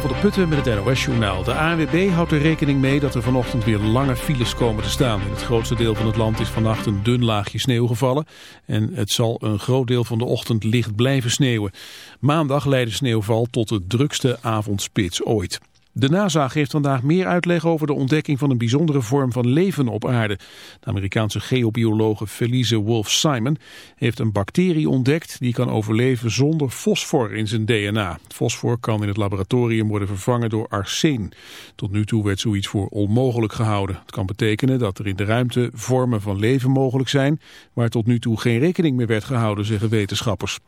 Van Putten met het NOS-journaal. De ANWB houdt er rekening mee dat er vanochtend weer lange files komen te staan. In het grootste deel van het land is vannacht een dun laagje sneeuw gevallen. En het zal een groot deel van de ochtend licht blijven sneeuwen. Maandag leidt de sneeuwval tot de drukste avondspits ooit. De NASA geeft vandaag meer uitleg over de ontdekking van een bijzondere vorm van leven op aarde. De Amerikaanse geobiologe Felice Wolf-Simon heeft een bacterie ontdekt die kan overleven zonder fosfor in zijn DNA. Fosfor kan in het laboratorium worden vervangen door arsen. Tot nu toe werd zoiets voor onmogelijk gehouden. Het kan betekenen dat er in de ruimte vormen van leven mogelijk zijn waar tot nu toe geen rekening mee werd gehouden, zeggen wetenschappers.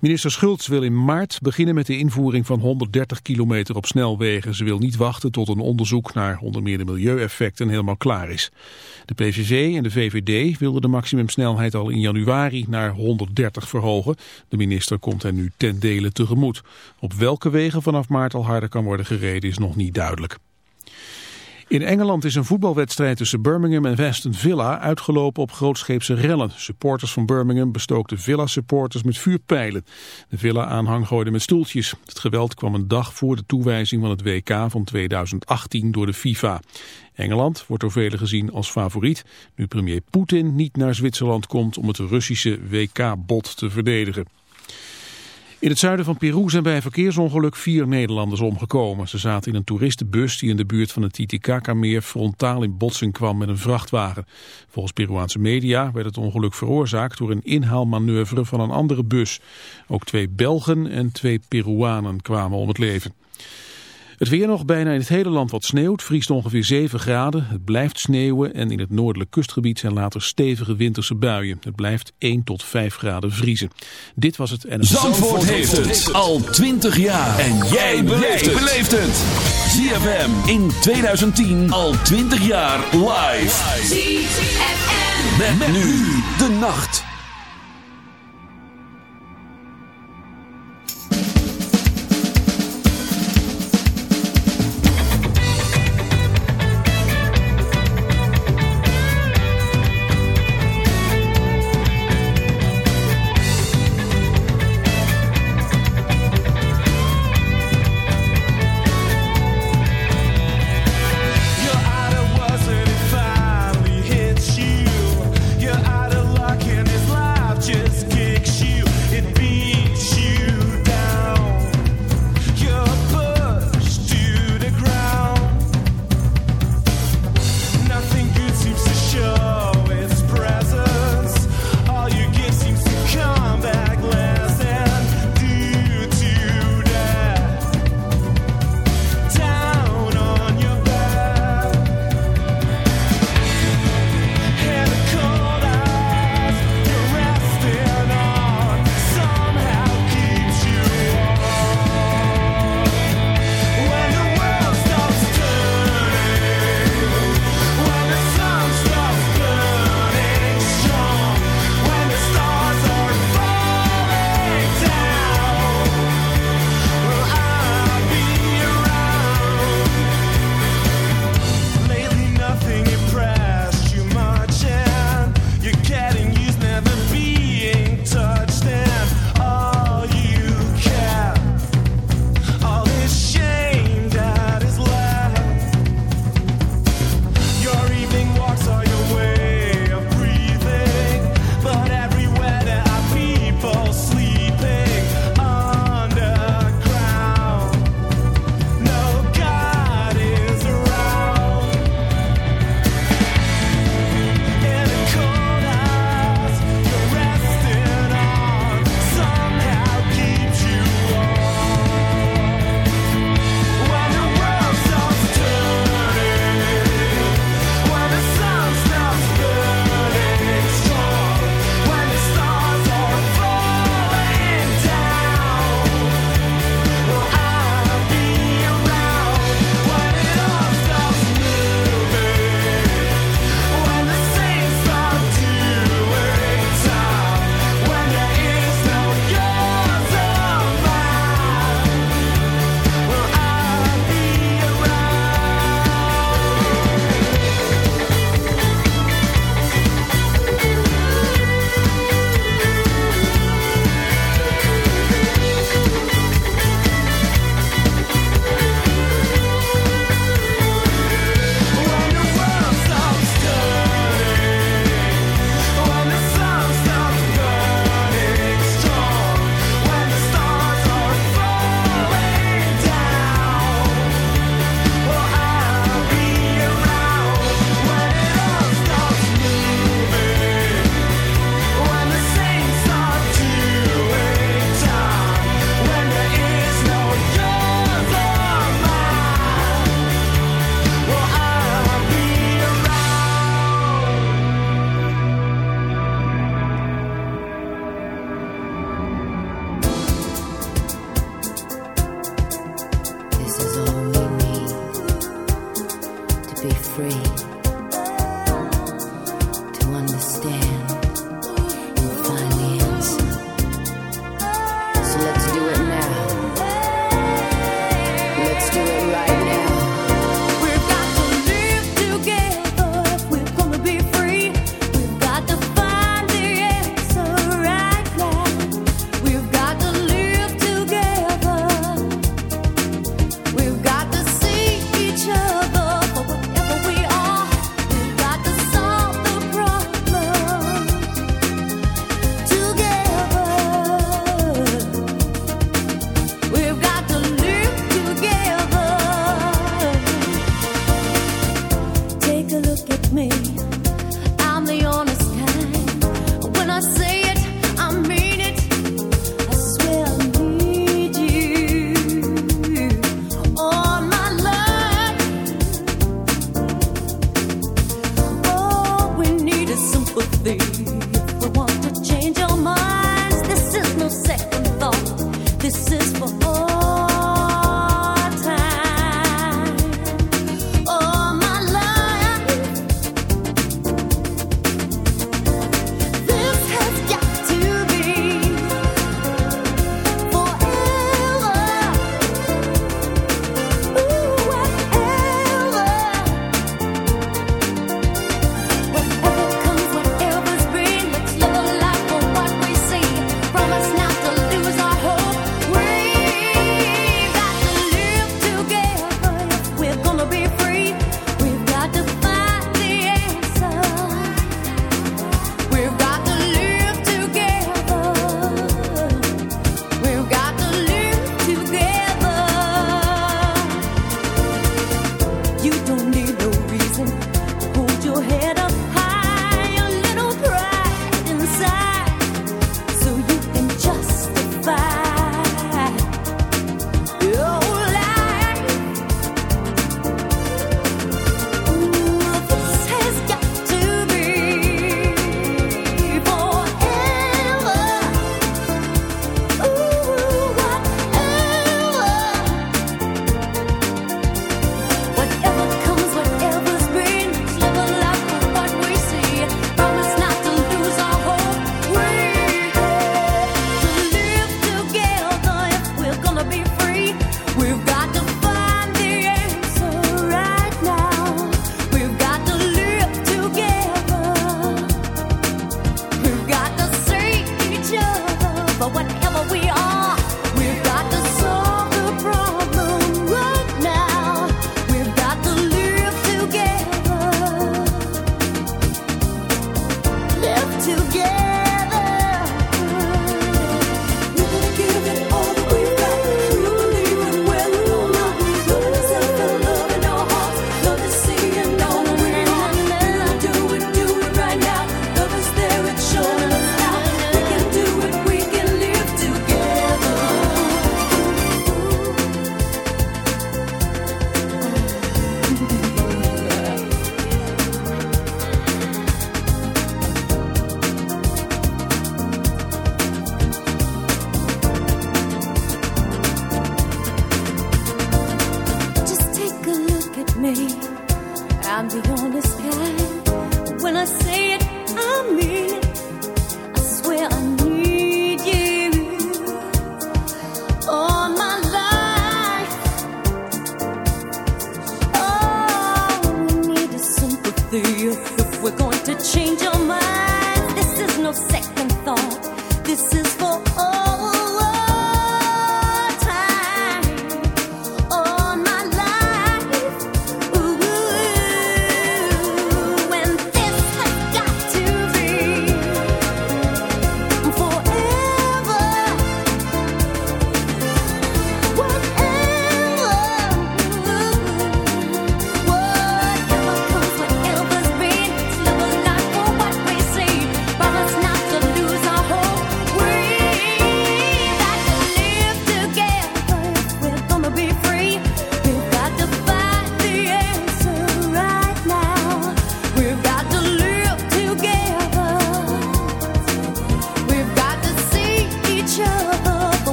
Minister Schultz wil in maart beginnen met de invoering van 130 kilometer op snelwegen. Ze wil niet wachten tot een onderzoek naar onder meer de milieueffecten helemaal klaar is. De PVV en de VVD wilden de maximumsnelheid al in januari naar 130 verhogen. De minister komt hen nu ten dele tegemoet. Op welke wegen vanaf maart al harder kan worden gereden is nog niet duidelijk. In Engeland is een voetbalwedstrijd tussen Birmingham en Aston Villa uitgelopen op grootscheepse rellen. Supporters van Birmingham bestookten Villa-supporters met vuurpijlen. De Villa-aanhang gooide met stoeltjes. Het geweld kwam een dag voor de toewijzing van het WK van 2018 door de FIFA. Engeland wordt door velen gezien als favoriet, nu premier Poetin niet naar Zwitserland komt om het Russische WK-bot te verdedigen. In het zuiden van Peru zijn bij een verkeersongeluk vier Nederlanders omgekomen. Ze zaten in een toeristenbus die in de buurt van het Titicaca-meer frontaal in botsing kwam met een vrachtwagen. Volgens Peruaanse media werd het ongeluk veroorzaakt door een inhaalmanoeuvre van een andere bus. Ook twee Belgen en twee Peruanen kwamen om het leven. Het weer nog bijna in het hele land wat sneeuwt, vriest ongeveer 7 graden. Het blijft sneeuwen en in het noordelijk kustgebied zijn later stevige winterse buien. Het blijft 1 tot 5 graden vriezen. Dit was het en Zandvoort, Zandvoort heeft het al 20 jaar. En jij beleeft het. ZFM in 2010 al 20 jaar live. ZFM. Met, nu de nacht.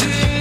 to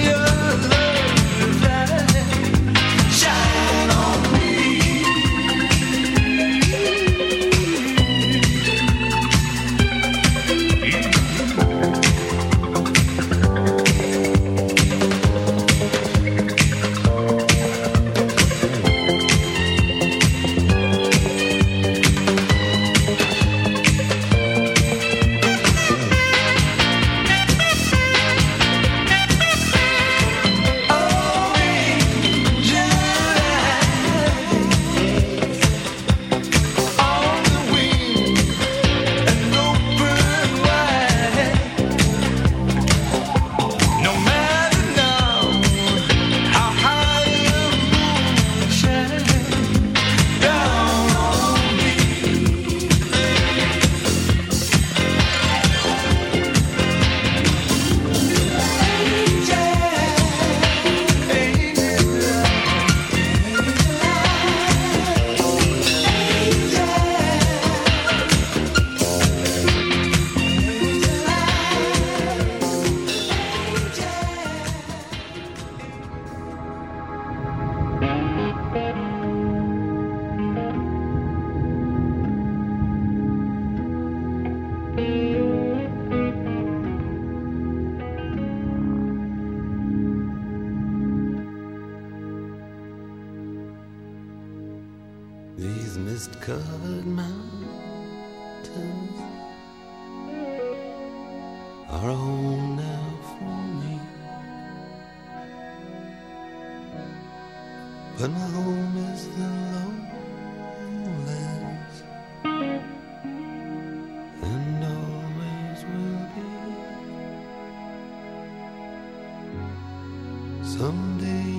Someday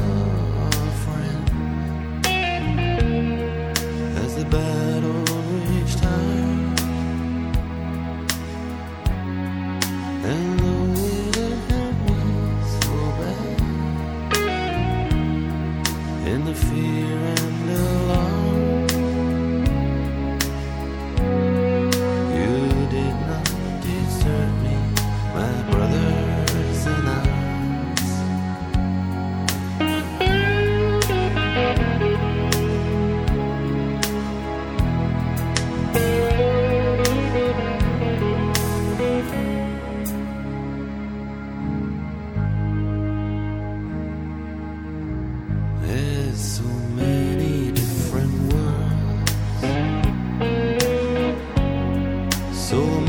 So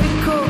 difficult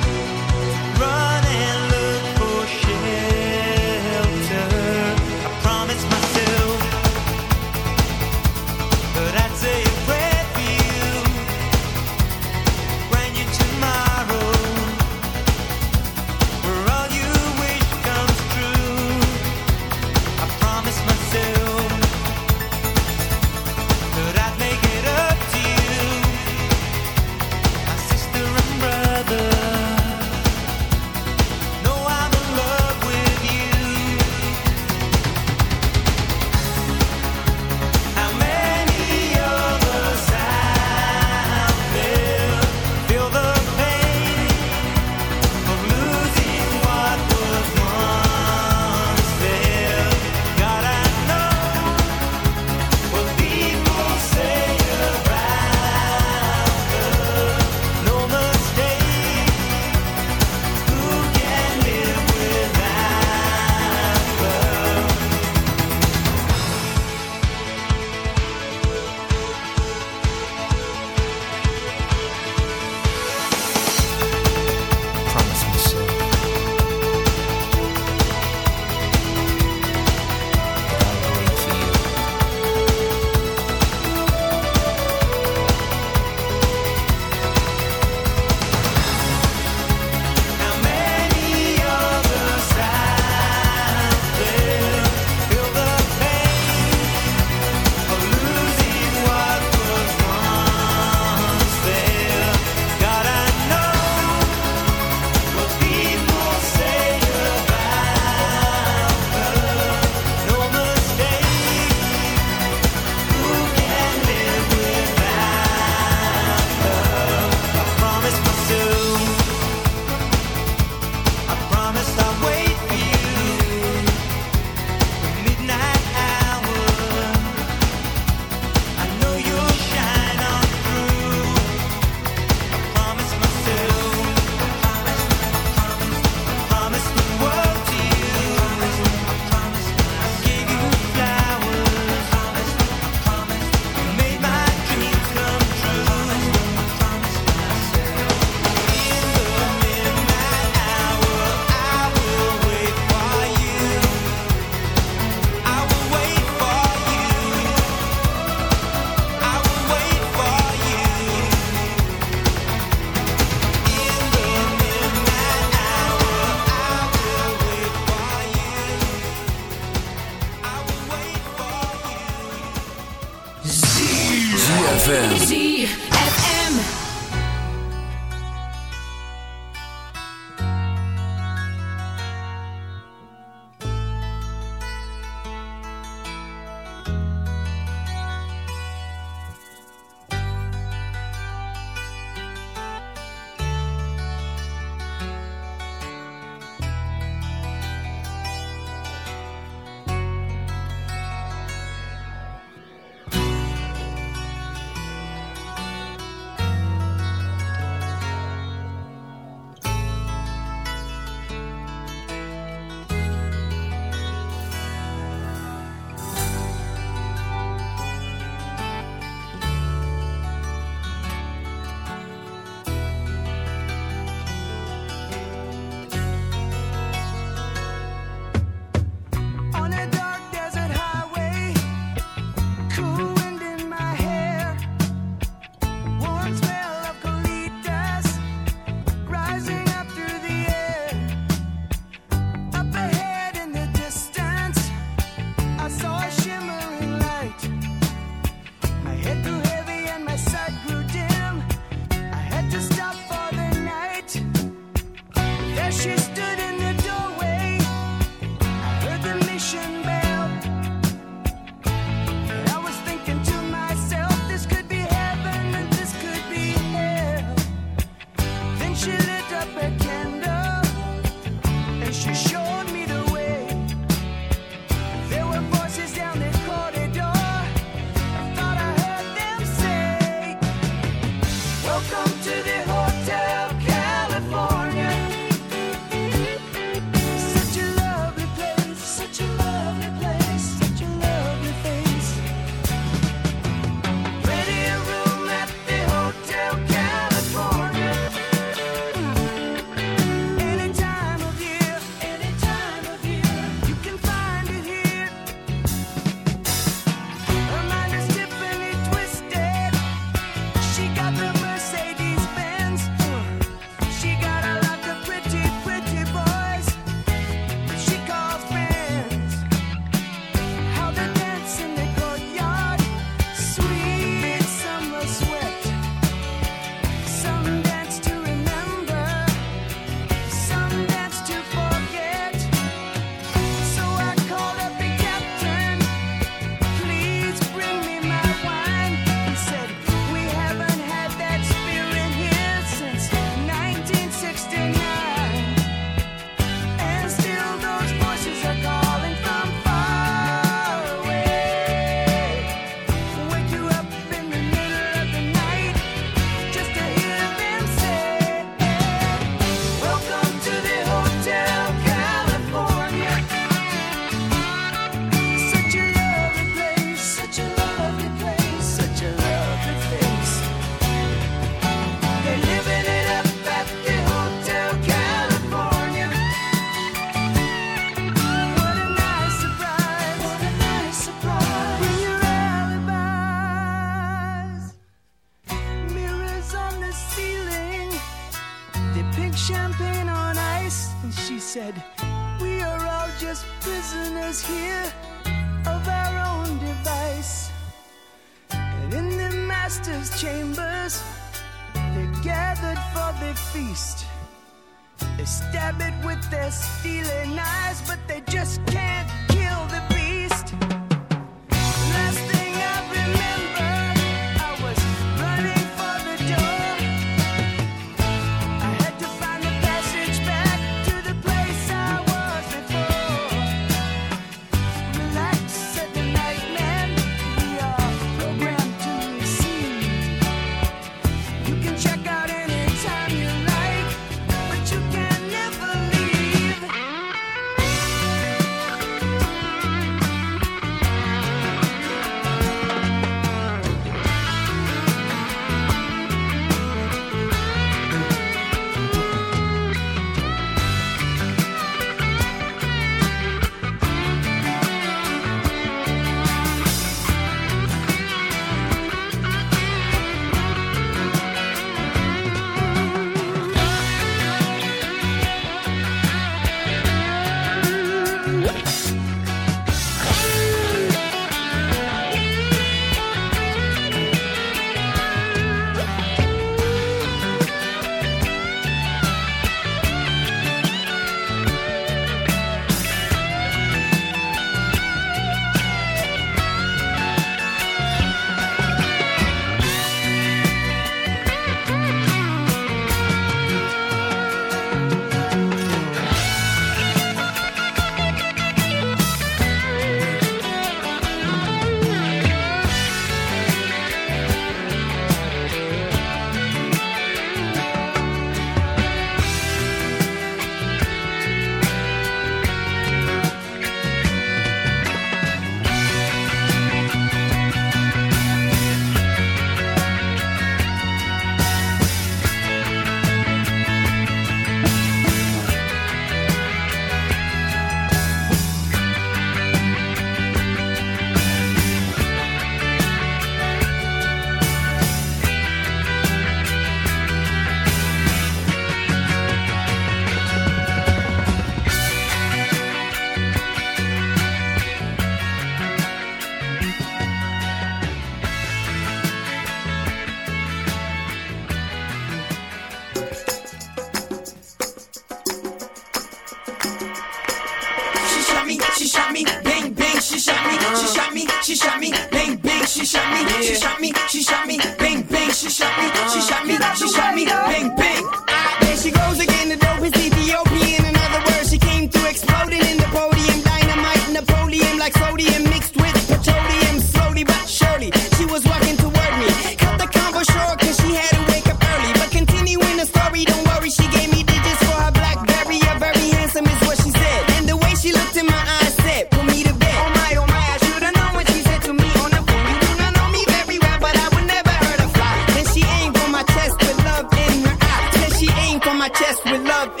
chest with love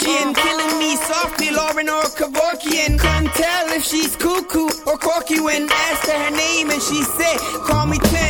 Kardashian, killing me softly, Lauren or Kevorkian. Can't tell if she's cuckoo or quirky when asked her name and she said, call me Tim.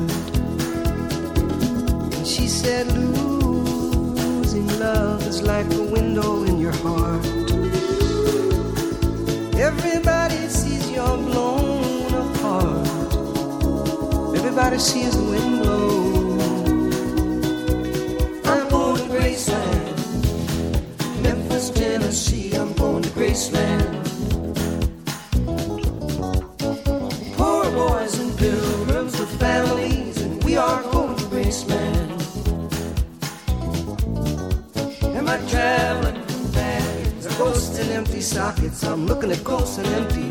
like a window in your heart. Everybody sees you're blown apart. Everybody sees sockets. I'm looking at ghosts and empty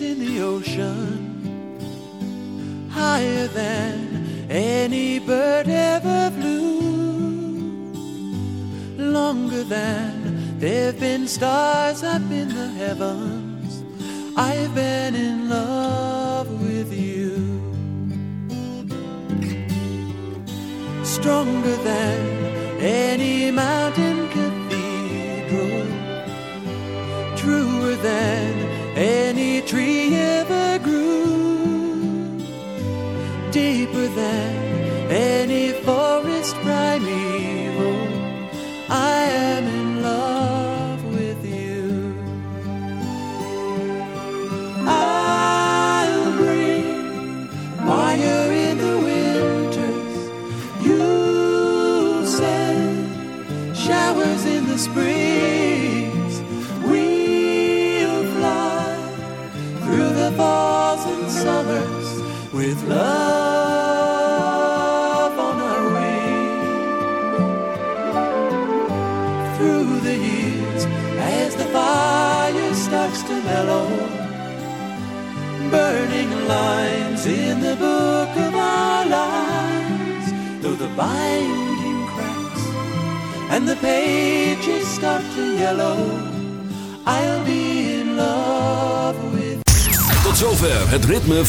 in the ocean, higher than any bird ever flew, longer than there've been stars up